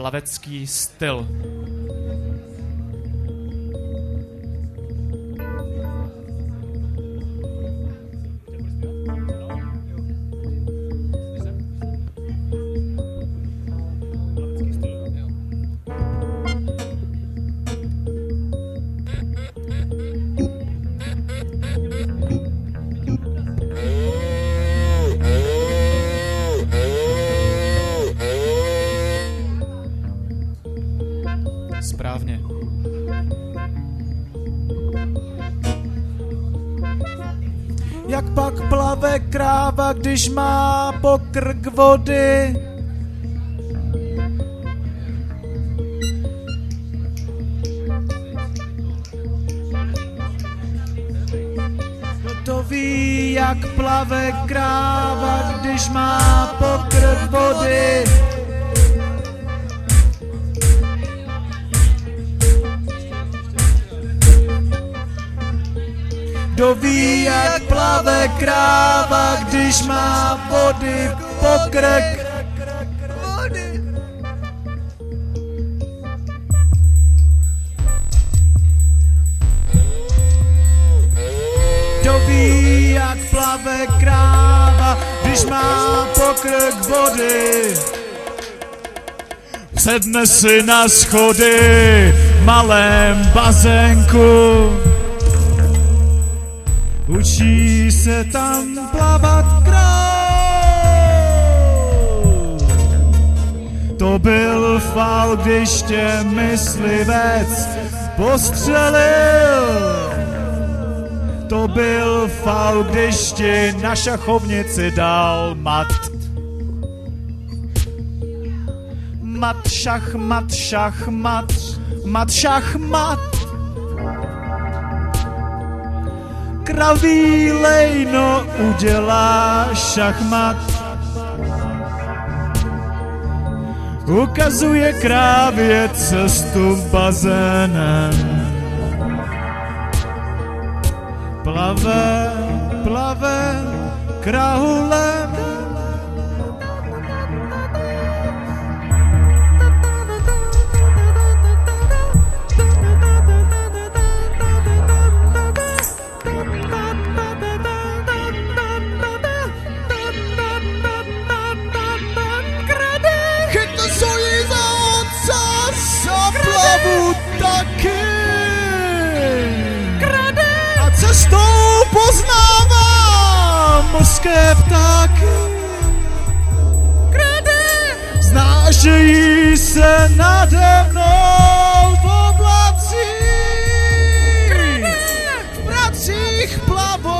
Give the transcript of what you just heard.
plavecký styl. Správně. Jak pak plave kráva, když má pokrk vody? To ví, jak plave kráva, když má pokrk vody? Kdo ví, jak plave kráva, když má vody? Vody. Kdo ví, jak plave kráva, když má pokrk vody? Sedne si na schody v malém bazénku. Učí se tam plavat král. To byl fal, když tě myslivec postřelil. To byl fal, když ti na šachovnici dal mat. Mat, šach, mat, šach, mat, mat, šach, mat. Kraví lejno udělá šachmat. Ukazuje krávě cestu bazénem. Plave, plave krahulem. Mořské ptáky. Znášejí se nade mnou v oblacích. V pracích plavou